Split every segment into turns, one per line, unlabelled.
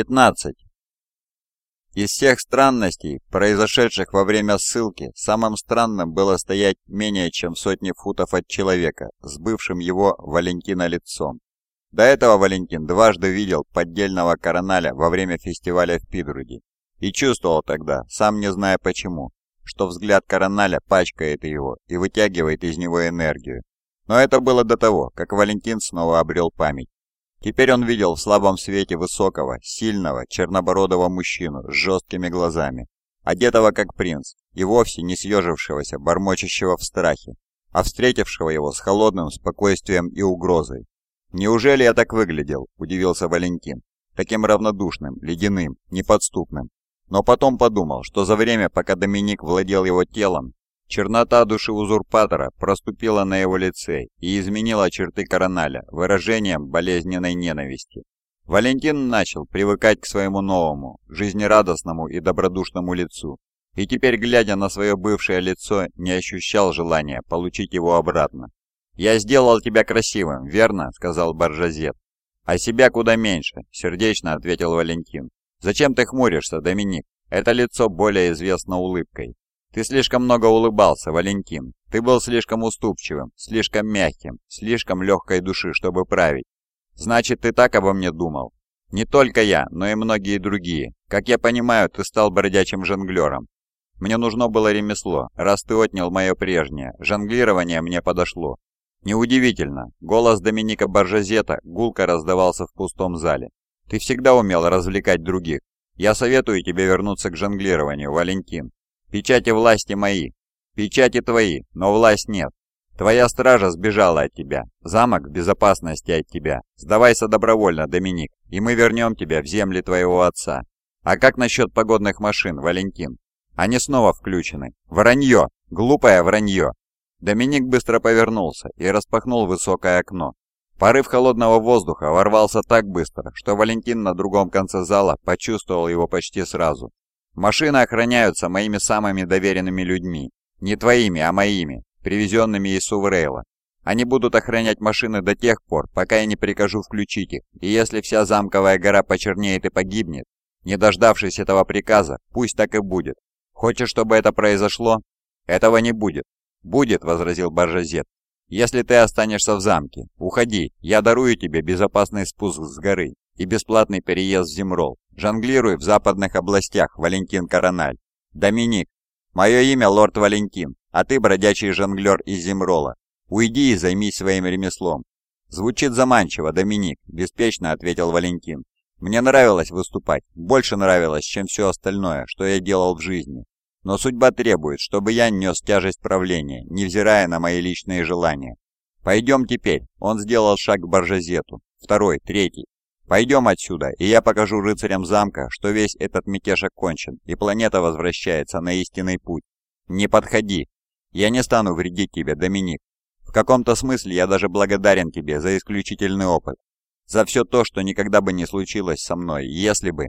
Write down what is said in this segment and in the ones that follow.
15. Из всех странностей, произошедших во время ссылки, самым странным было стоять менее чем сотни футов от человека, с бывшим его Валентина лицом. До этого Валентин дважды видел поддельного короналя во время фестиваля в Пидруде и чувствовал тогда, сам не зная почему, что взгляд короналя пачкает его и вытягивает из него энергию. Но это было до того, как Валентин снова обрел память. Теперь он видел в слабом свете высокого, сильного, чернобородого мужчину с жесткими глазами, одетого как принц, и вовсе не съежившегося, бормочащего в страхе, а встретившего его с холодным спокойствием и угрозой. «Неужели я так выглядел?» – удивился Валентин. Таким равнодушным, ледяным, неподступным. Но потом подумал, что за время, пока Доминик владел его телом, Чернота души узурпатора проступила на его лице и изменила черты короналя выражением болезненной ненависти. Валентин начал привыкать к своему новому, жизнерадостному и добродушному лицу, и теперь, глядя на свое бывшее лицо, не ощущал желания получить его обратно. «Я сделал тебя красивым, верно?» — сказал Баржазет. «А себя куда меньше», — сердечно ответил Валентин. «Зачем ты хмуришься, Доминик? Это лицо более известно улыбкой. Ты слишком много улыбался, Валентин. Ты был слишком уступчивым, слишком мягким, слишком легкой души, чтобы править. Значит, ты так обо мне думал. Не только я, но и многие другие. Как я понимаю, ты стал бродячим жонглером. Мне нужно было ремесло, раз ты отнял мое прежнее. Жонглирование мне подошло. Неудивительно, голос Доминика Баржазета гулко раздавался в пустом зале. Ты всегда умел развлекать других. Я советую тебе вернуться к жонглированию, Валентин. Печати власти мои. Печати твои, но власть нет. Твоя стража сбежала от тебя. Замок в безопасности от тебя. Сдавайся добровольно, Доминик, и мы вернем тебя в земли твоего отца. А как насчет погодных машин, Валентин? Они снова включены. Вранье! Глупое вранье! Доминик быстро повернулся и распахнул высокое окно. Порыв холодного воздуха ворвался так быстро, что Валентин на другом конце зала почувствовал его почти сразу. Машины охраняются моими самыми доверенными людьми. Не твоими, а моими, привезенными из Суврейла. Они будут охранять машины до тех пор, пока я не прикажу включить их, и если вся замковая гора почернеет и погибнет, не дождавшись этого приказа, пусть так и будет. Хочешь, чтобы это произошло? Этого не будет. Будет, возразил Баржазет. Если ты останешься в замке, уходи, я дарую тебе безопасный спуск с горы и бесплатный переезд в Зимрол. Жонглируй в западных областях, Валентин Корональ. Доминик. Мое имя Лорд Валентин, а ты бродячий жонглер из Зимрола. Уйди и займись своим ремеслом. Звучит заманчиво, Доминик, беспечно ответил Валентин. Мне нравилось выступать, больше нравилось, чем все остальное, что я делал в жизни. Но судьба требует, чтобы я нес тяжесть правления, невзирая на мои личные желания. Пойдем теперь. Он сделал шаг к Баржазету. Второй, третий. Пойдем отсюда, и я покажу рыцарям замка, что весь этот мятеж окончен, и планета возвращается на истинный путь. Не подходи. Я не стану вредить тебе, Доминик. В каком-то смысле я даже благодарен тебе за исключительный опыт. За все то, что никогда бы не случилось со мной, если бы...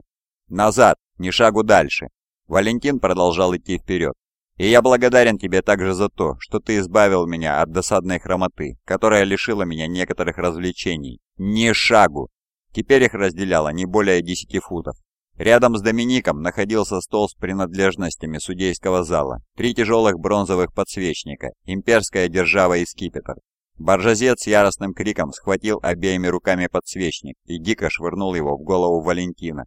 Назад, ни шагу дальше. Валентин продолжал идти вперед. И я благодарен тебе также за то, что ты избавил меня от досадной хромоты, которая лишила меня некоторых развлечений. Ни шагу! Теперь их разделяло не более 10 футов. Рядом с Домиником находился стол с принадлежностями судейского зала, три тяжелых бронзовых подсвечника, имперская держава и скипетр. Баржазет с яростным криком схватил обеими руками подсвечник и дико швырнул его в голову Валентина.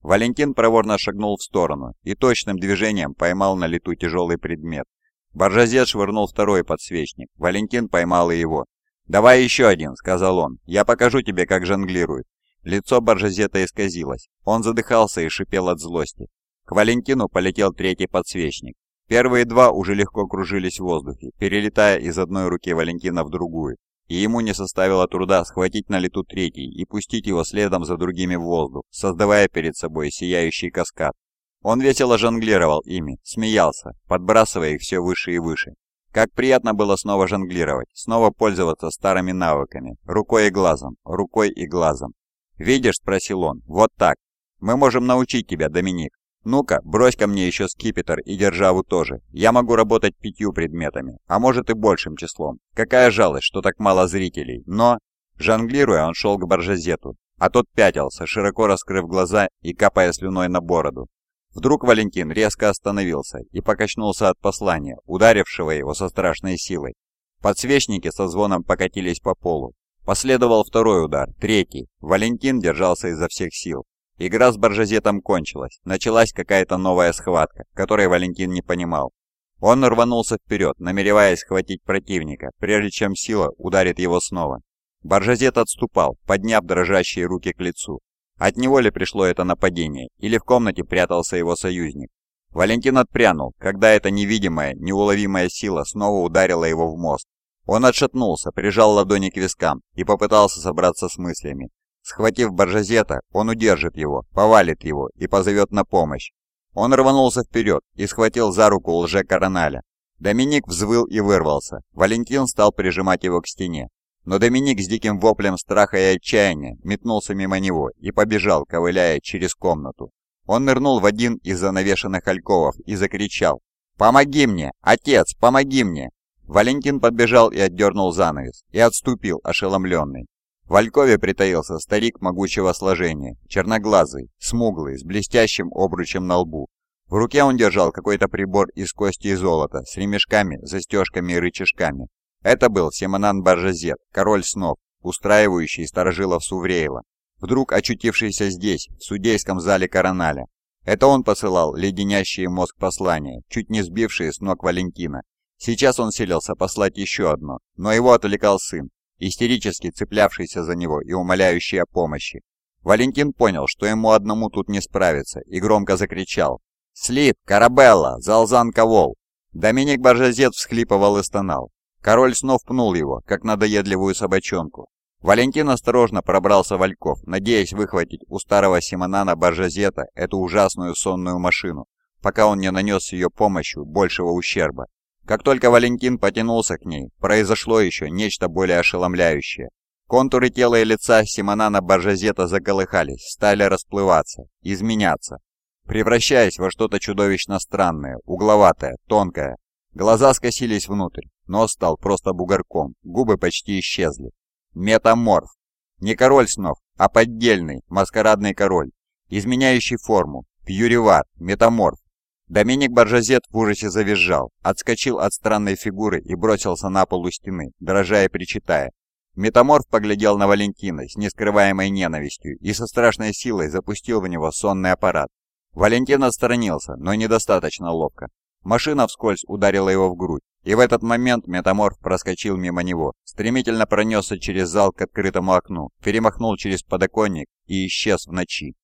Валентин проворно шагнул в сторону и точным движением поймал на лету тяжелый предмет. Баржазет швырнул второй подсвечник, Валентин поймал и его. «Давай еще один», — сказал он, — «я покажу тебе, как жонглируют». Лицо Баржазета исказилось. Он задыхался и шипел от злости. К Валентину полетел третий подсвечник. Первые два уже легко кружились в воздухе, перелетая из одной руки Валентина в другую, и ему не составило труда схватить на лету третий и пустить его следом за другими в воздух, создавая перед собой сияющий каскад. Он весело жонглировал ими, смеялся, подбрасывая их все выше и выше. Как приятно было снова жонглировать, снова пользоваться старыми навыками, рукой и глазом, рукой и глазом. «Видишь?» – спросил он. «Вот так. Мы можем научить тебя, Доминик. Ну-ка, брось ко мне еще скипетр и державу тоже. Я могу работать пятью предметами, а может и большим числом. Какая жалость, что так мало зрителей, но...» Жонглируя, он шел к Баржазету, а тот пятился, широко раскрыв глаза и капая слюной на бороду. Вдруг Валентин резко остановился и покачнулся от послания, ударившего его со страшной силой. Подсвечники со звоном покатились по полу. Последовал второй удар, третий. Валентин держался изо всех сил. Игра с Баржазетом кончилась. Началась какая-то новая схватка, которой Валентин не понимал. Он рванулся вперед, намереваясь схватить противника, прежде чем сила ударит его снова. Баржазет отступал, подняв дрожащие руки к лицу. От него ли пришло это нападение, или в комнате прятался его союзник? Валентин отпрянул, когда эта невидимая, неуловимая сила снова ударила его в мозг. Он отшатнулся, прижал ладони к вискам и попытался собраться с мыслями. Схватив Баржазета, он удержит его, повалит его и позовет на помощь. Он рванулся вперед и схватил за руку лже-короналя. Доминик взвыл и вырвался. Валентин стал прижимать его к стене. Но Доминик с диким воплем страха и отчаяния метнулся мимо него и побежал, ковыляя через комнату. Он нырнул в один из занавешенных альковов и закричал «Помоги мне! Отец, помоги мне!» Валентин подбежал и отдернул занавес, и отступил, ошеломленный. В алькове притаился старик могучего сложения, черноглазый, смуглый, с блестящим обручем на лбу. В руке он держал какой-то прибор из кости и золота с ремешками, застежками и рычажками. Это был Симонан Баржазет, король снов, устраивающий сторожилов Суврейла, вдруг очутившийся здесь, в судейском зале Короналя. Это он посылал леденящие мозг послания, чуть не сбившие с ног Валентина. Сейчас он селился послать еще одно, но его отвлекал сын, истерически цеплявшийся за него и умоляющий о помощи. Валентин понял, что ему одному тут не справиться, и громко закричал «Слит! Карабелла! Залзан Ковол!» Доминик Баржазет всхлипывал и стонал. Король снов пнул его, как надоедливую собачонку. Валентин осторожно пробрался в Ольков, надеясь выхватить у старого Симонана Баржазета эту ужасную сонную машину, пока он не нанес ее помощью большего ущерба. Как только Валентин потянулся к ней, произошло еще нечто более ошеломляющее. Контуры тела и лица Симонана Баржазета заколыхались, стали расплываться, изменяться, превращаясь во что-то чудовищно странное, угловатое, тонкое. Глаза скосились внутрь, Нос стал просто бугорком, губы почти исчезли. Метаморф. Не король снов, а поддельный, маскарадный король, изменяющий форму. Пьюривар, метаморф. Доминик Баржазет в ужасе завизжал, отскочил от странной фигуры и бросился на пол у стены, дрожа и причитая. Метаморф поглядел на Валентина с нескрываемой ненавистью и со страшной силой запустил в него сонный аппарат. Валентин отстранился, но недостаточно ловко. Машина вскользь ударила его в грудь, и в этот момент метаморф проскочил мимо него, стремительно пронесся через зал к открытому окну, перемахнул через подоконник и исчез в ночи.